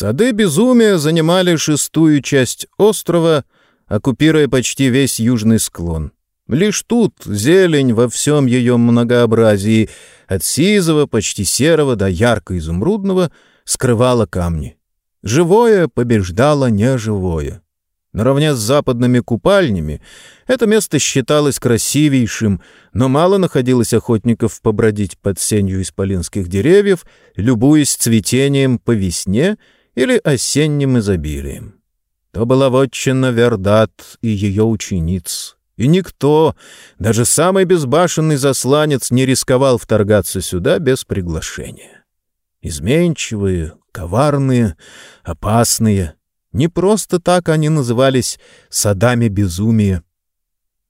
Сады безумия занимали шестую часть острова, оккупируя почти весь южный склон. Лишь тут зелень во всем ее многообразии, от сизого, почти серого до ярко-изумрудного, скрывала камни. Живое побеждало неживое. Наравне с западными купальнями это место считалось красивейшим, но мало находилось охотников побродить под сенью исполинских деревьев, любуясь цветением по весне или осенним изобилием. То была вотчина Вердат и ее учениц. И никто, даже самый безбашенный засланец, не рисковал вторгаться сюда без приглашения. Изменчивые, коварные, опасные — не просто так они назывались «садами безумия».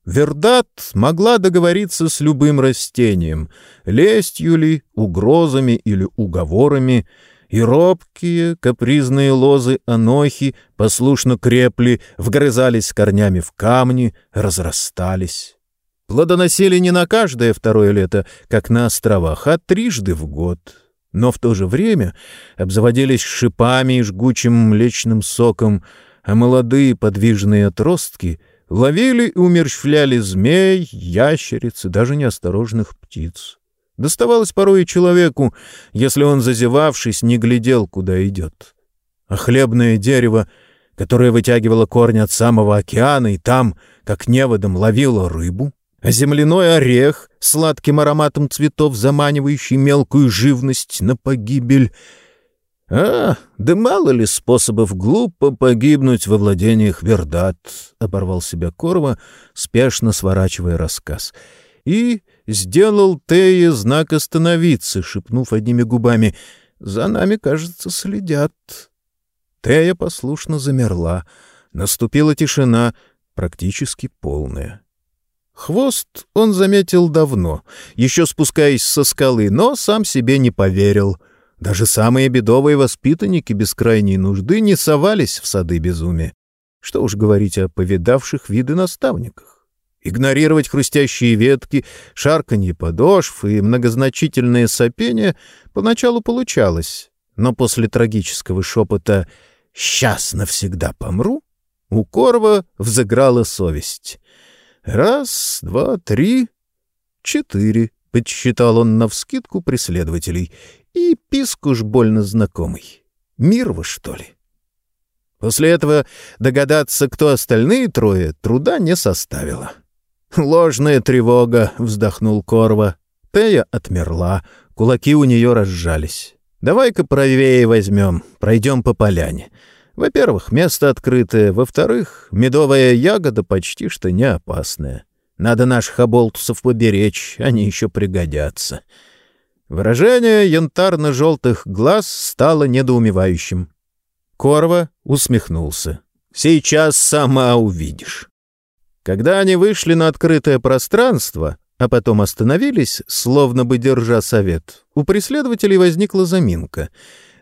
Вердат могла договориться с любым растением, лестью ли, угрозами или уговорами, и робкие, капризные лозы анохи послушно крепли, вгрызались корнями в камни, разрастались. Плодоносили не на каждое второе лето, как на островах, а трижды в год — но в то же время обзаводились шипами и жгучим млечным соком, а молодые подвижные отростки ловили и умерщвляли змей, ящериц и даже неосторожных птиц. Доставалось порой и человеку, если он, зазевавшись, не глядел, куда идет. А хлебное дерево, которое вытягивало корни от самого океана и там, как неводом, ловило рыбу, а земляной орех, сладким ароматом цветов, заманивающий мелкую живность на погибель. «А, да мало ли способов глупо погибнуть во владениях Вердат», — оборвал себя Корва, спешно сворачивая рассказ. И сделал Тея знак остановиться, шепнув одними губами. «За нами, кажется, следят». Тея послушно замерла. Наступила тишина, практически полная. Хвост он заметил давно, еще спускаясь со скалы, но сам себе не поверил. Даже самые бедовые воспитанники без крайней нужды не совались в сады безумия. Что уж говорить о повидавших виды наставниках. Игнорировать хрустящие ветки, шарканье подошв и многозначительное сопение поначалу получалось, но после трагического шепота «Сейчас навсегда помру» у Корва взыграла совесть. Раз, два, три, четыре, — подсчитал он навскидку преследователей, и писк уж больно знакомый. Мирва, что ли? После этого догадаться, кто остальные трое, труда не составило. «Ложная тревога», — вздохнул Корва. Тея отмерла, кулаки у нее разжались. «Давай-ка правее возьмем, пройдем по поляне. Во-первых, место открытое. Во-вторых, медовая ягода почти что не опасная. Надо наших оболтусов поберечь, они еще пригодятся. Выражение янтарно-желтых глаз стало недоумевающим. Корва усмехнулся. «Сейчас сама увидишь». Когда они вышли на открытое пространство, а потом остановились, словно бы держа совет, у преследователей возникла заминка —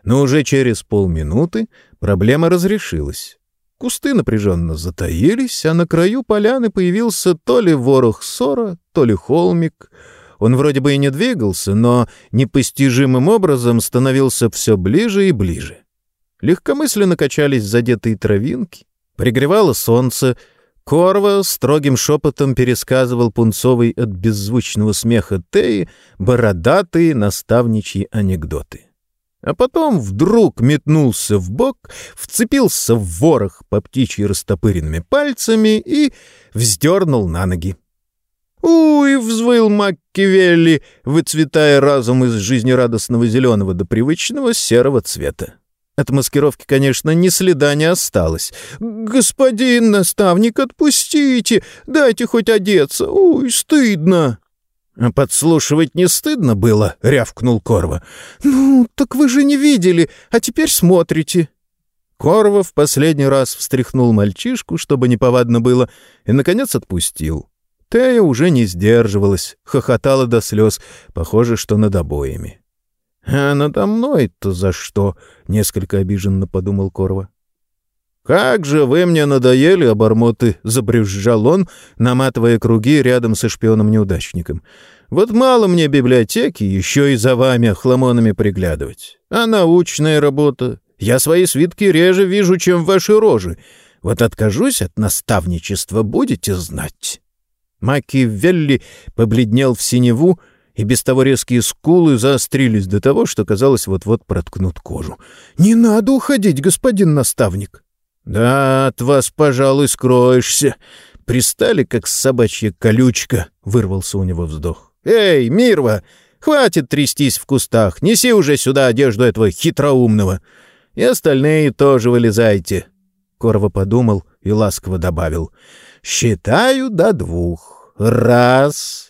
но уже через полминуты проблема разрешилась. Кусты напряженно затаились, а на краю поляны появился то ли ворох ссора, то ли холмик. Он вроде бы и не двигался, но непостижимым образом становился все ближе и ближе. Легкомысленно качались задетые травинки, пригревало солнце, Корва строгим шепотом пересказывал пунцовый от беззвучного смеха Теи бородатые наставничьи анекдоты а потом вдруг метнулся в бок, вцепился в ворох по птичьи растопыренными пальцами и вздернул на ноги. «Уй!» — взвыл Маккивелли, выцветая разум из жизнерадостного зеленого до привычного серого цвета. От маскировки, конечно, ни следа не осталось. «Господин наставник, отпустите! Дайте хоть одеться! Уй, стыдно!» «А подслушивать не стыдно было?» — рявкнул Корва. «Ну, так вы же не видели, а теперь смотрите». Корва в последний раз встряхнул мальчишку, чтобы неповадно было, и, наконец, отпустил. Тея уже не сдерживалась, хохотала до слез, похоже, что над обоями. «А надо мной-то за что?» — несколько обиженно подумал Корва. «Как же вы мне надоели, обормоты!» — забрюзжал он, наматывая круги рядом со шпионом-неудачником. «Вот мало мне библиотеки, еще и за вами хламонами приглядывать. А научная работа? Я свои свитки реже вижу, чем ваши рожи. Вот откажусь от наставничества, будете знать». Маки Велли побледнел в синеву, и без того резкие скулы заострились до того, что, казалось, вот-вот проткнут кожу. «Не надо уходить, господин наставник!» «Да, от вас, пожалуй, скроешься. Пристали, как собачья колючка», — вырвался у него вздох. «Эй, Мирва, хватит трястись в кустах, неси уже сюда одежду этого хитроумного. И остальные тоже вылезайте». Корво подумал и ласково добавил. «Считаю до двух. Раз».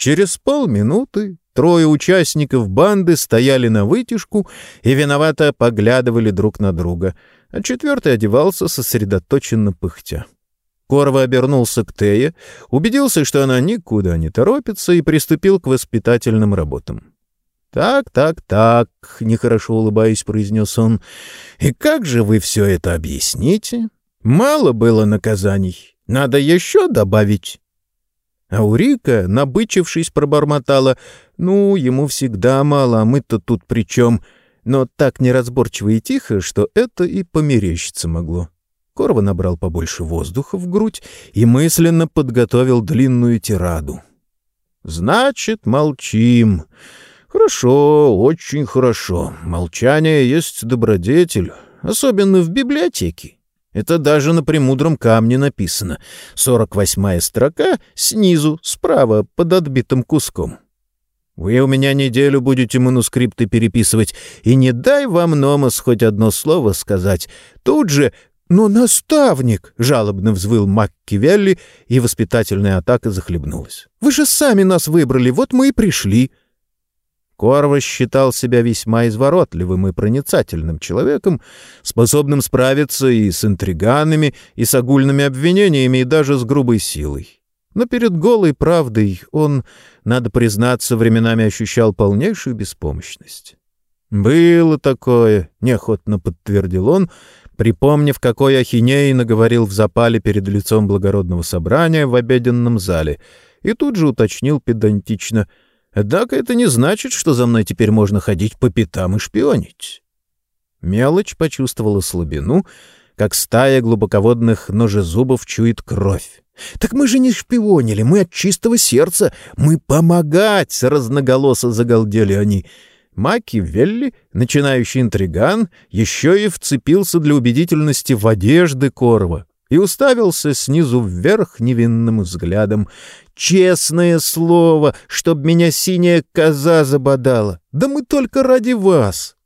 Через полминуты трое участников банды стояли на вытяжку и виновато поглядывали друг на друга — а четвертый одевался сосредоточенно пыхтя. Корва обернулся к Тее, убедился, что она никуда не торопится, и приступил к воспитательным работам. «Так, так, так», — нехорошо улыбаясь, произнес он, — «и как же вы все это объясните? Мало было наказаний, надо еще добавить». Аурика, набычившись, пробормотала, «Ну, ему всегда мало, а мы-то тут при чем?» но так неразборчиво и тихо, что это и померещиться могло. Корва набрал побольше воздуха в грудь и мысленно подготовил длинную тираду. «Значит, молчим. Хорошо, очень хорошо. Молчание есть добродетель, особенно в библиотеке. Это даже на премудром камне написано. Сорок восьмая строка снизу, справа, под отбитым куском. Вы у меня неделю будете манускрипты переписывать, и не дай вам, Номос, хоть одно слово сказать. Тут же... «Но наставник!» — жалобно взвыл Маккивелли, и воспитательная атака захлебнулась. «Вы же сами нас выбрали, вот мы и пришли!» Корва считал себя весьма изворотливым и проницательным человеком, способным справиться и с интриганами, и с огульными обвинениями, и даже с грубой силой. Но перед голой правдой он, надо признаться, временами ощущал полнейшую беспомощность. «Было такое», — неохотно подтвердил он, припомнив, какой ахинеи наговорил в запале перед лицом благородного собрания в обеденном зале, и тут же уточнил педантично, «Однако это не значит, что за мной теперь можно ходить по пятам и шпионить». Мелочь почувствовала слабину, как стая глубоководных ножезубов чует кровь. «Так мы же не шпионили, мы от чистого сердца, мы помогать!» — разноголосо загалдели они. Маки Велли, начинающий интриган, еще и вцепился для убедительности в одежды Корва и уставился снизу вверх невинным взглядом. «Честное слово, чтоб меня синяя коза забодала! Да мы только ради вас!»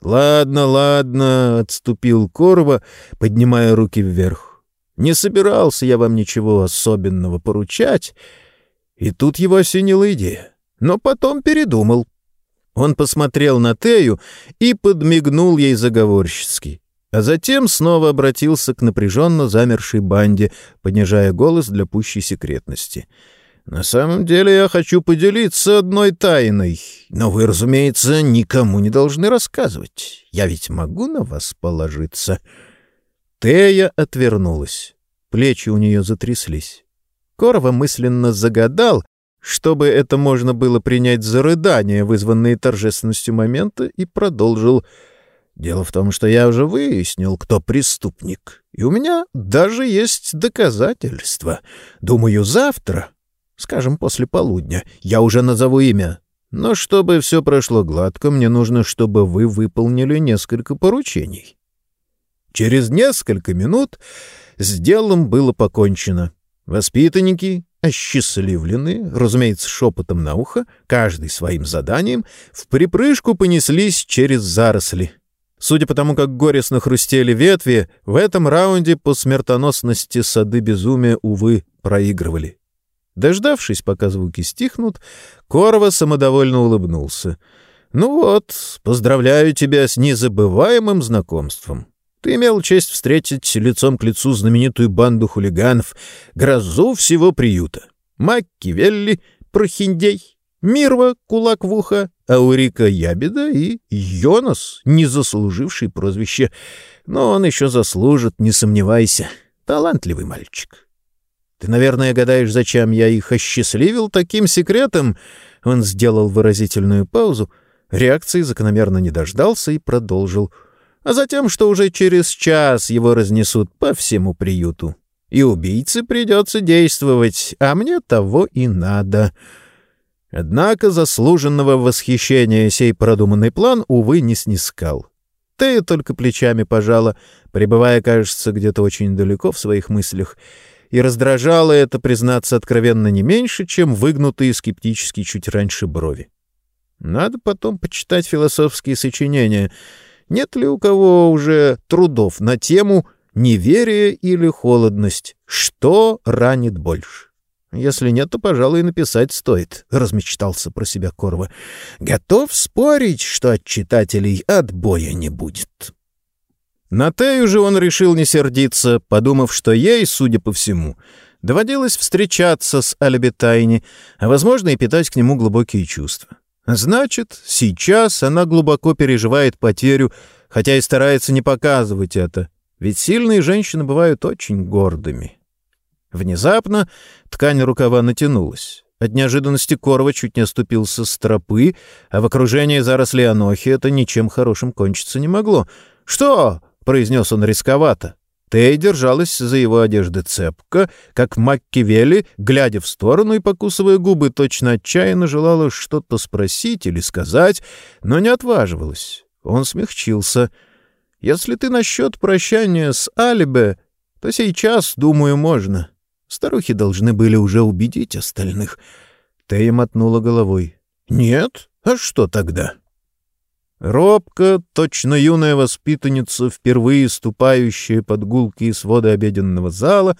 «Ладно, ладно», — отступил Корва, поднимая руки вверх. Не собирался я вам ничего особенного поручать. И тут его осенила идея. Но потом передумал. Он посмотрел на Тею и подмигнул ей заговорчески. А затем снова обратился к напряженно замершей банде, понижая голос для пущей секретности. «На самом деле я хочу поделиться одной тайной, но вы, разумеется, никому не должны рассказывать. Я ведь могу на вас положиться». Тея отвернулась. Плечи у нее затряслись. Корова мысленно загадал, чтобы это можно было принять за рыдание, вызванные торжественностью момента, и продолжил. «Дело в том, что я уже выяснил, кто преступник, и у меня даже есть доказательства. Думаю, завтра, скажем, после полудня, я уже назову имя. Но чтобы все прошло гладко, мне нужно, чтобы вы выполнили несколько поручений». Через несколько минут с делом было покончено. Воспитанники, осчастливленные, разумеется, шепотом на ухо, каждый своим заданием, в припрыжку понеслись через заросли. Судя по тому, как горестно хрустели ветви, в этом раунде по смертоносности сады безумия, увы, проигрывали. Дождавшись, пока звуки стихнут, Корова самодовольно улыбнулся. «Ну вот, поздравляю тебя с незабываемым знакомством. Ты имел честь встретить лицом к лицу знаменитую банду хулиганов, грозу всего приюта. Маккивелли, Прохиндей, Мирва, кулак в ухо, Аурика Ябеда и Йонас, не заслуживший прозвище. Но он еще заслужит, не сомневайся. Талантливый мальчик. Ты, наверное, гадаешь, зачем я их осчастливил таким секретом? Он сделал выразительную паузу, реакции закономерно не дождался и продолжил — а затем, что уже через час его разнесут по всему приюту. И убийце придется действовать, а мне того и надо. Однако заслуженного восхищения сей продуманный план, увы, не снискал. Тея только плечами пожала, пребывая, кажется, где-то очень далеко в своих мыслях, и раздражало это, признаться откровенно, не меньше, чем выгнутые скептически чуть раньше брови. Надо потом почитать философские сочинения. Нет ли у кого уже трудов на тему «Неверие или холодность? Что ранит больше?» Если нет, то, пожалуй, написать стоит, — размечтался про себя Корва. Готов спорить, что от читателей отбоя не будет. На Тею же он решил не сердиться, подумав, что ей, судя по всему, доводилось встречаться с Альбетайни, а, возможно, и питать к нему глубокие чувства. Значит, сейчас она глубоко переживает потерю, хотя и старается не показывать это, ведь сильные женщины бывают очень гордыми. Внезапно ткань рукава натянулась. От неожиданности Корова чуть не оступился с тропы, а в окружении заросли анохи это ничем хорошим кончиться не могло. «Что?» — произнес он рисковато. Тей держалась за его одежды цепко, как Маккивели, глядя в сторону и покусывая губы, точно отчаянно желала что-то спросить или сказать, но не отваживалась. Он смягчился. «Если ты насчет прощания с Алибе, то сейчас, думаю, можно. Старухи должны были уже убедить остальных. Тея мотнула головой. «Нет? А что тогда?» Робко, точно юная воспитанница, впервые ступающая под гулкие своды обеденного зала,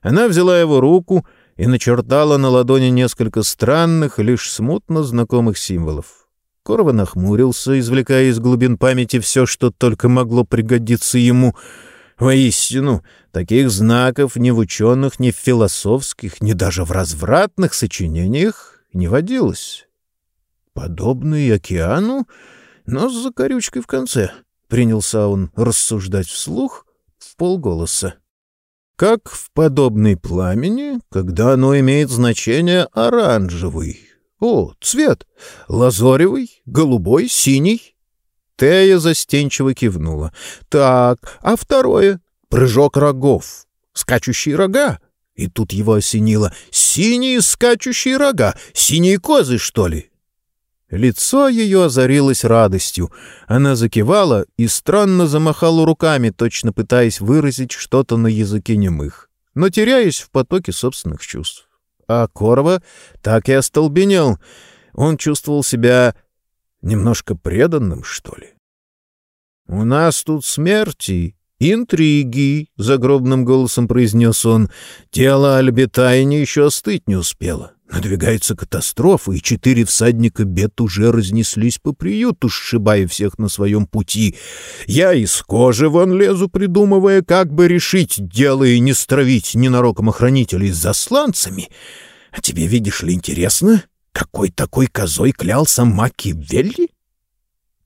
она взяла его руку и начертала на ладони несколько странных, лишь смутно знакомых символов. Корова нахмурился, извлекая из глубин памяти все, что только могло пригодиться ему — Воистину, таких знаков ни в ученых, ни в философских, ни даже в развратных сочинениях не водилось. Подобный океану, но с закорючкой в конце, — принялся он рассуждать вслух в полголоса. Как в подобной пламени, когда оно имеет значение оранжевый. О, цвет! Лазоревый, голубой, синий. Тея застенчиво кивнула. «Так, а второе? Прыжок рогов. Скачущие рога?» И тут его осенило. «Синие скачущие рога! Синие козы, что ли?» Лицо ее озарилось радостью. Она закивала и странно замахала руками, точно пытаясь выразить что-то на языке немых, но теряясь в потоке собственных чувств. А Корова так и остолбенел. Он чувствовал себя Немножко преданным, что ли? — У нас тут смерти, интриги, — загробным голосом произнес он. Тело Альбетайни еще остыть не успело. Надвигается катастрофа, и четыре всадника бед уже разнеслись по приюту, сшибая всех на своем пути. Я из кожи вон лезу, придумывая, как бы решить дело и не стравить ненароком охранителей с засланцами. А тебе, видишь ли, интересно? Какой такой козой клялся Макиавелли?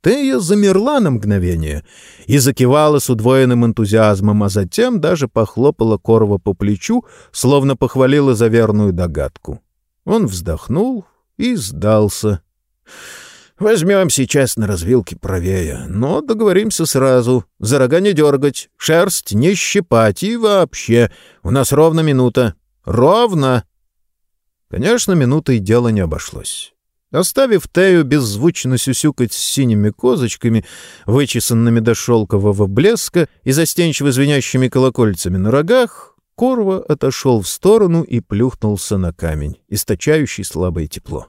Тея замерла на мгновение и закивала с удвоенным энтузиазмом, а затем даже похлопала Корова по плечу, словно похвалила за верную догадку. Он вздохнул и сдался. «Возьмем сейчас на развилке правее, но договоримся сразу. За рога не дергать, шерсть не щипать и вообще. У нас ровно минута. Ровно!» Конечно, минутой дело не обошлось. Оставив Тею беззвучно сюсюкать с синими козочками, вычесанными до шелкового блеска и застенчиво звенящими колокольцами на рогах, Корва отошел в сторону и плюхнулся на камень, источающий слабое тепло.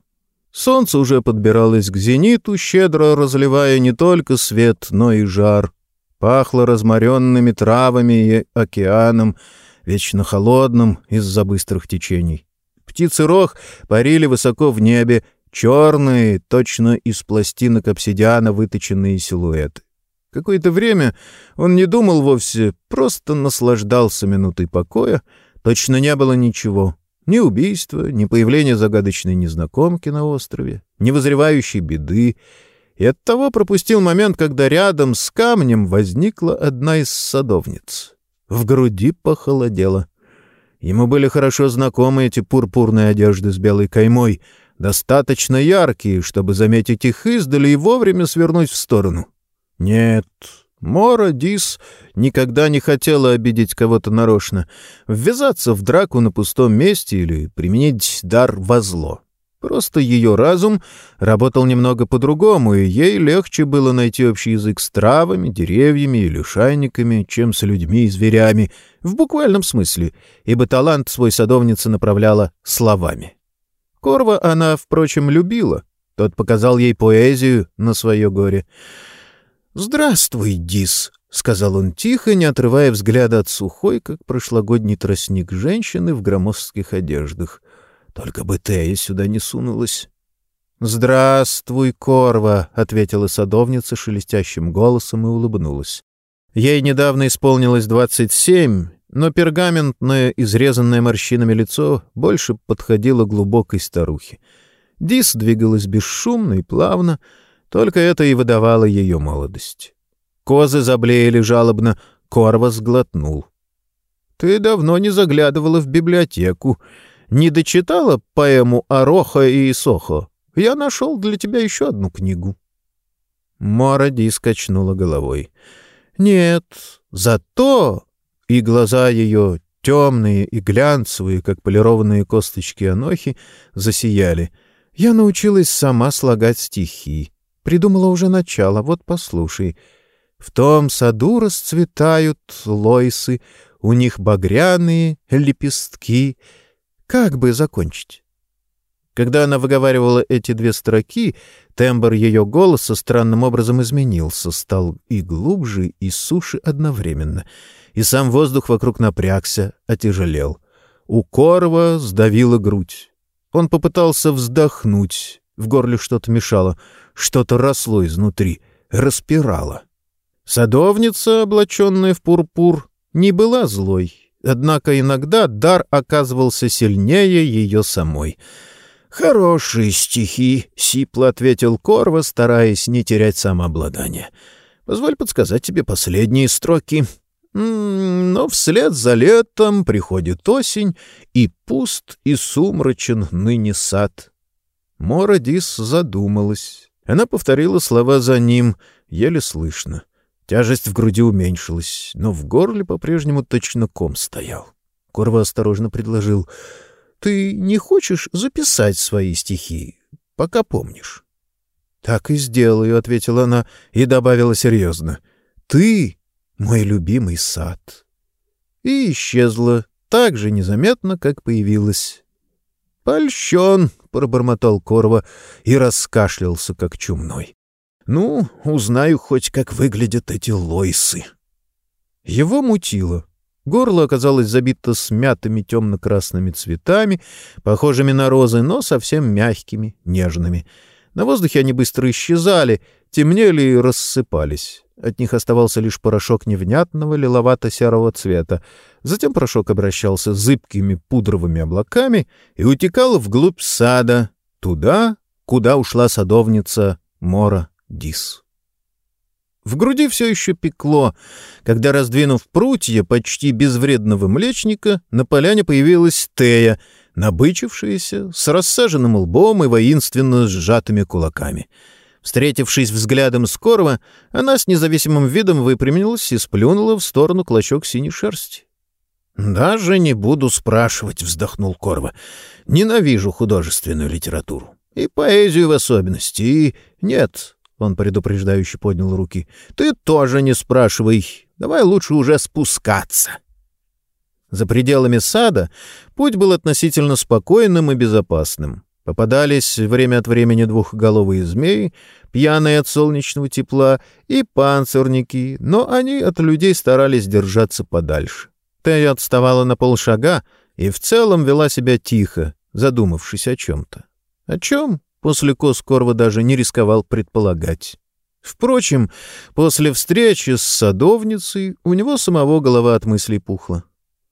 Солнце уже подбиралось к зениту, щедро разливая не только свет, но и жар. Пахло разморенными травами и океаном, вечно холодным из-за быстрых течений. Птицы рох парили высоко в небе, черные, точно из пластинок обсидиана выточенные силуэты. Какое-то время он не думал вовсе, просто наслаждался минутой покоя, точно не было ничего. Ни убийства, ни появления загадочной незнакомки на острове, ни возревающей беды. И оттого пропустил момент, когда рядом с камнем возникла одна из садовниц. В груди похолодело. Ему были хорошо знакомы эти пурпурные одежды с белой каймой, достаточно яркие, чтобы заметить их издали и вовремя свернуть в сторону. Нет, Мора Дис никогда не хотела обидеть кого-то нарочно, ввязаться в драку на пустом месте или применить дар во зло. Просто ее разум работал немного по-другому, и ей легче было найти общий язык с травами, деревьями и лишайниками, чем с людьми и зверями, в буквальном смысле, ибо талант свой садовница направляла словами. Корва она, впрочем, любила. Тот показал ей поэзию на свое горе. «Здравствуй, Дис», — сказал он тихо, не отрывая взгляда от сухой, как прошлогодний тростник женщины в громоздких одеждах. Только бы Тея сюда не сунулась. «Здравствуй, Корва», — ответила садовница шелестящим голосом и улыбнулась. Ей недавно исполнилось двадцать семь, но пергаментное, изрезанное морщинами лицо больше подходило глубокой старухе. Дис двигалась бесшумно и плавно, только это и выдавало ее молодость. Козы заблеяли жалобно, Корва сглотнул. — Ты давно не заглядывала в библиотеку не дочитала поэму Ароха и Исохо, я нашел для тебя еще одну книгу». Мора Ди скачнула головой. «Нет, зато...» И глаза ее, темные и глянцевые, как полированные косточки анохи, засияли. «Я научилась сама слагать стихи. Придумала уже начало, вот послушай. В том саду расцветают лойсы, у них багряные лепестки — как бы закончить? Когда она выговаривала эти две строки, тембр ее голоса странным образом изменился, стал и глубже, и суше одновременно, и сам воздух вокруг напрягся, отяжелел. У Корова сдавила грудь. Он попытался вздохнуть, в горле что-то мешало, что-то росло изнутри, распирало. Садовница, облаченная в пурпур, не была злой, Однако иногда дар оказывался сильнее ее самой. «Хорошие стихи», — сипло ответил Корва, стараясь не терять самообладание. «Позволь подсказать тебе последние строки». Но вслед за летом приходит осень, и пуст и сумрачен ныне сад. Мора Дис задумалась. Она повторила слова за ним, еле слышно. Тяжесть в груди уменьшилась, но в горле по-прежнему точно ком стоял. Корва осторожно предложил. — Ты не хочешь записать свои стихи, пока помнишь? — Так и сделаю, — ответила она и добавила серьезно. — Ты — мой любимый сад. И исчезла так же незаметно, как появилась. — Польщен, — пробормотал Корва и раскашлялся, как чумной. Ну, узнаю хоть, как выглядят эти лойсы. Его мутило. Горло оказалось забито смятыми темно-красными цветами, похожими на розы, но совсем мягкими, нежными. На воздухе они быстро исчезали, темнели и рассыпались. От них оставался лишь порошок невнятного лиловато-серого цвета. Затем порошок обращался зыбкими пудровыми облаками и утекал вглубь сада, туда, куда ушла садовница Мора Дис. В груди все еще пекло, когда, раздвинув прутья почти безвредного млечника, на поляне появилась Тея, набычившаяся, с рассаженным лбом и воинственно сжатыми кулаками. Встретившись взглядом с Корова, она с независимым видом выпрямилась и сплюнула в сторону клочок синей шерсти. «Даже не буду спрашивать», — вздохнул Корва. «Ненавижу художественную литературу. И поэзию в особенности. И нет, он предупреждающе поднял руки. «Ты тоже не спрашивай. Давай лучше уже спускаться». За пределами сада путь был относительно спокойным и безопасным. Попадались время от времени двухголовые змеи, пьяные от солнечного тепла, и панцирники, но они от людей старались держаться подальше. Тея отставала на полшага и в целом вела себя тихо, задумавшись о чем-то. О чем? После Коскорва даже не рисковал предполагать. Впрочем, после встречи с садовницей у него самого голова от мыслей пухла.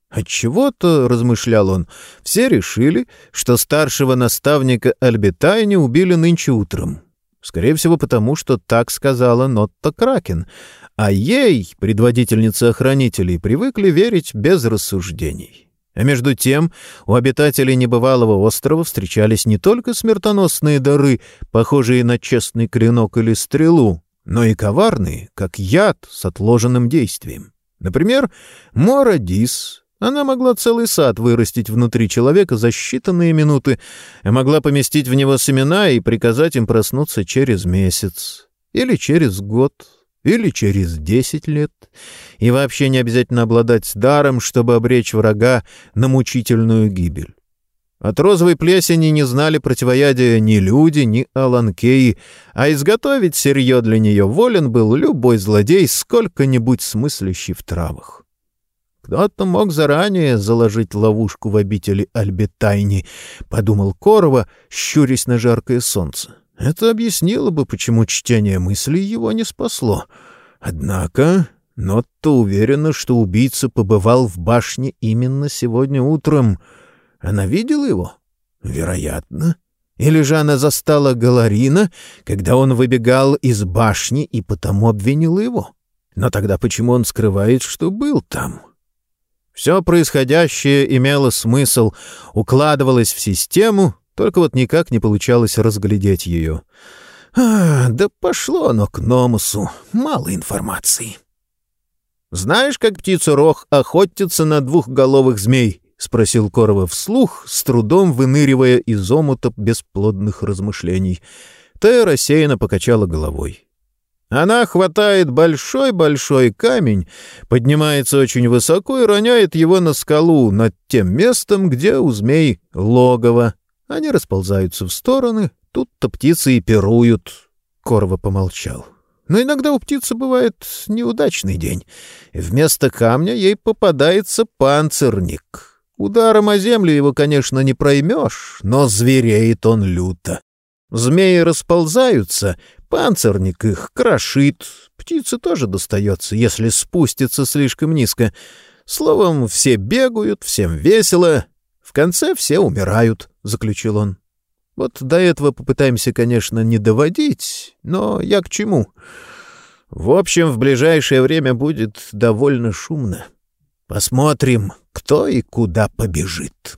Отчего-то, — размышлял он, — все решили, что старшего наставника Альбетайни убили нынче утром. Скорее всего, потому что так сказала Нотта Кракен, а ей, предводительнице охранителей, привыкли верить без рассуждений. А между тем у обитателей небывалого острова встречались не только смертоносные дары, похожие на честный клинок или стрелу, но и коварные, как яд с отложенным действием. Например, Морадис. Она могла целый сад вырастить внутри человека за считанные минуты, могла поместить в него семена и приказать им проснуться через месяц, или через год, или через десять лет. И вообще не обязательно обладать даром, чтобы обречь врага на мучительную гибель. От розовой плесени не знали противоядия ни люди, ни аланкеи, а изготовить сырье для нее волен был любой злодей, сколько-нибудь смыслящий в травах. Кто-то мог заранее заложить ловушку в обители Альбетайни, — подумал Корова, щурясь на жаркое солнце. Это объяснило бы, почему чтение мыслей его не спасло. Однако Нотта уверена, что убийца побывал в башне именно сегодня утром — она видела его? Вероятно. Или же она застала Галарина, когда он выбегал из башни и потому обвинила его? Но тогда почему он скрывает, что был там? Все происходящее имело смысл, укладывалось в систему, только вот никак не получалось разглядеть ее. А, да пошло оно к Номусу, мало информации. Знаешь, как птица-рох охотится на двухголовых змей? — спросил Корова вслух, с трудом выныривая из омута бесплодных размышлений. Тея рассеянно покачала головой. Она хватает большой-большой камень, поднимается очень высоко и роняет его на скалу над тем местом, где у змей логово. Они расползаются в стороны, тут-то птицы и пируют. Корова помолчал. Но иногда у птицы бывает неудачный день. Вместо камня ей попадается панцирник. Ударом о землю его, конечно, не проймешь, но звереет он люто. Змеи расползаются, панцирник их крошит, птице тоже достается, если спустится слишком низко. Словом, все бегают, всем весело, в конце все умирают, — заключил он. Вот до этого попытаемся, конечно, не доводить, но я к чему? В общем, в ближайшее время будет довольно шумно. Посмотрим, кто и куда побежит.